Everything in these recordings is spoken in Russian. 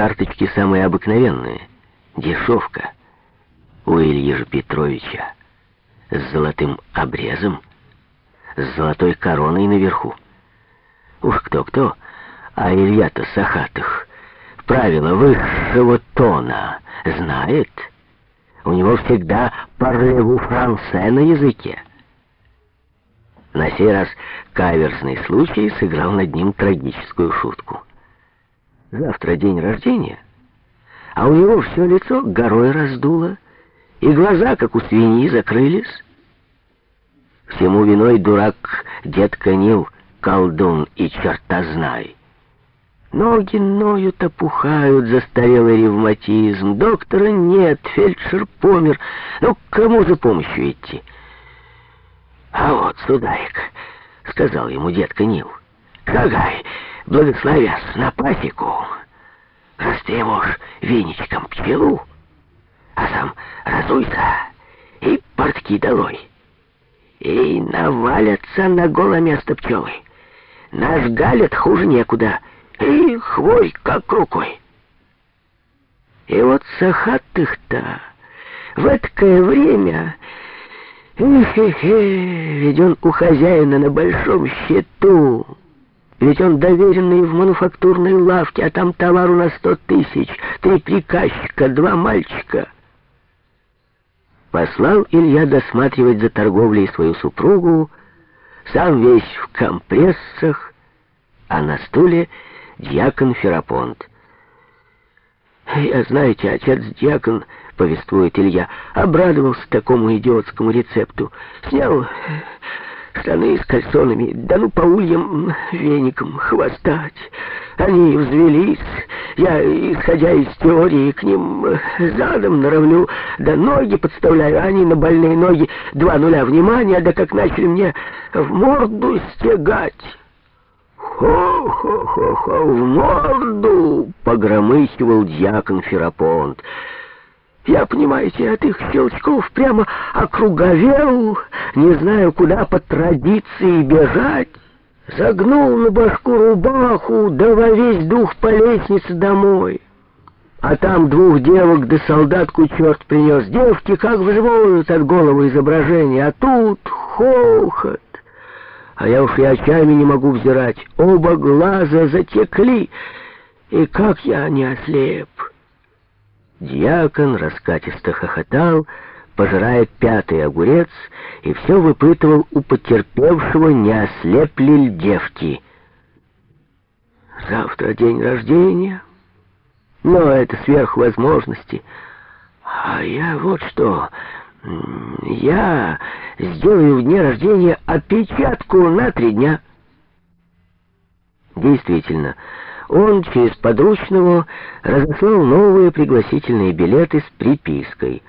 карточки самые обыкновенные. Дешевка. У Ильи Петровича с золотым обрезом, с золотой короной наверху. Уж кто-кто, а Илья-то Сахатых правила высшего тона знает. У него всегда парлеву франце на языке. На сей раз каверзный случай сыграл над ним трагическую шутку. Завтра день рождения, а у него все лицо горой раздуло, и глаза, как у свиньи, закрылись. Всему виной дурак дед Канил, колдун и черта знай. Ноги ноют, опухают, застарелый ревматизм. Доктора нет, фельдшер помер. Ну, к кому за помощью идти? А вот, сударик, сказал ему дед Канил, Кагай, благословясь на пасеку, растревожь веничком пчелу, а сам разуйся и портки долой. И навалятся на голое место пчелы. Наш галет хуже некуда, и хвой как рукой. И вот сахатых-то в это время... Эхе-хе, ведь он у хозяина на большом счету. Ведь он доверенный в мануфактурной лавке, а там товару на сто тысяч, три приказчика, два мальчика — Послал Илья досматривать за торговлей свою супругу, сам весь в компрессах, а на стуле дьякон Ферапонт. «Я, знаете, отец-дьякон, — повествует Илья, — обрадовался такому идиотскому рецепту. Снял штаны с кальсонами, да ну по ульям веником хвостать. Они взвелись, я, исходя из теории, к ним задом норовлю, да ноги подставляю, они на больные ноги два нуля внимания, да как начали мне в морду стегать. «Хо-хо-хо-хо, в морду!» — погромыхивал дьякон Ферапонт. Я, понимаете, от их щелчков прямо округовел, не знаю, куда по традиции бежать. Загнул на башку рубаху, да во весь дух по лестнице домой. А там двух девок да солдатку черт принес. Девки как взвоют от головы изображения, а тут хохот. А я уж и очами не могу взирать. Оба глаза затекли, и как я не ослеп. Дьякон раскатисто хохотал, пожирая пятый огурец, и все выпытывал у потерпевшего, не ослепли ли девки. Завтра день рождения, но это сверх возможности. А я вот что, я сделаю в дне рождения опечатку на три дня. Действительно, он через подручного разослал новые пригласительные билеты с припиской.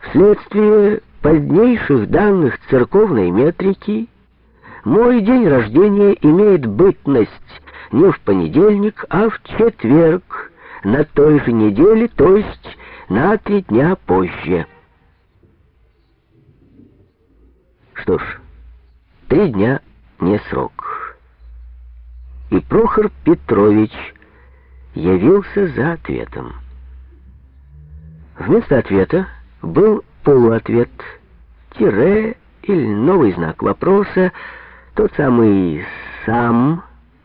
Вследствие позднейших данных церковной метрики мой день рождения имеет бытность не в понедельник, а в четверг, на той же неделе, то есть на три дня позже. Что ж, три дня не срок и Прохор Петрович явился за ответом. Вместо ответа был полуответ, тире или новый знак вопроса, тот самый «сам»,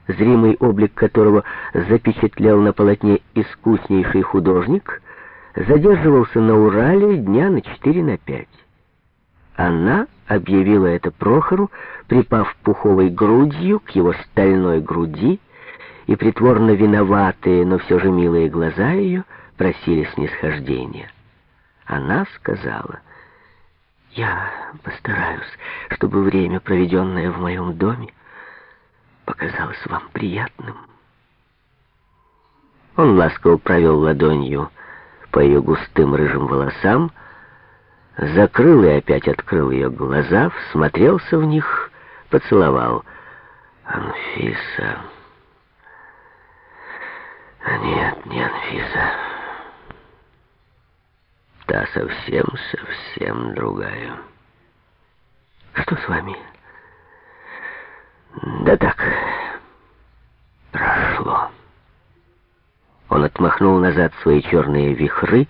зримый облик которого запечатлел на полотне искуснейший художник, задерживался на Урале дня на четыре на пять. Она объявила это Прохору, припав пуховой грудью к его стальной груди, и притворно виноватые, но все же милые глаза ее просили снисхождения. Она сказала, «Я постараюсь, чтобы время, проведенное в моем доме, показалось вам приятным». Он ласково провел ладонью по ее густым рыжим волосам, закрыл и опять открыл ее глаза, всмотрелся в них, поцеловал. «Анфиса...» «Нет, не Анфиса. Та совсем-совсем другая». «Что с вами?» «Да так, прошло». Он отмахнул назад свои черные вихры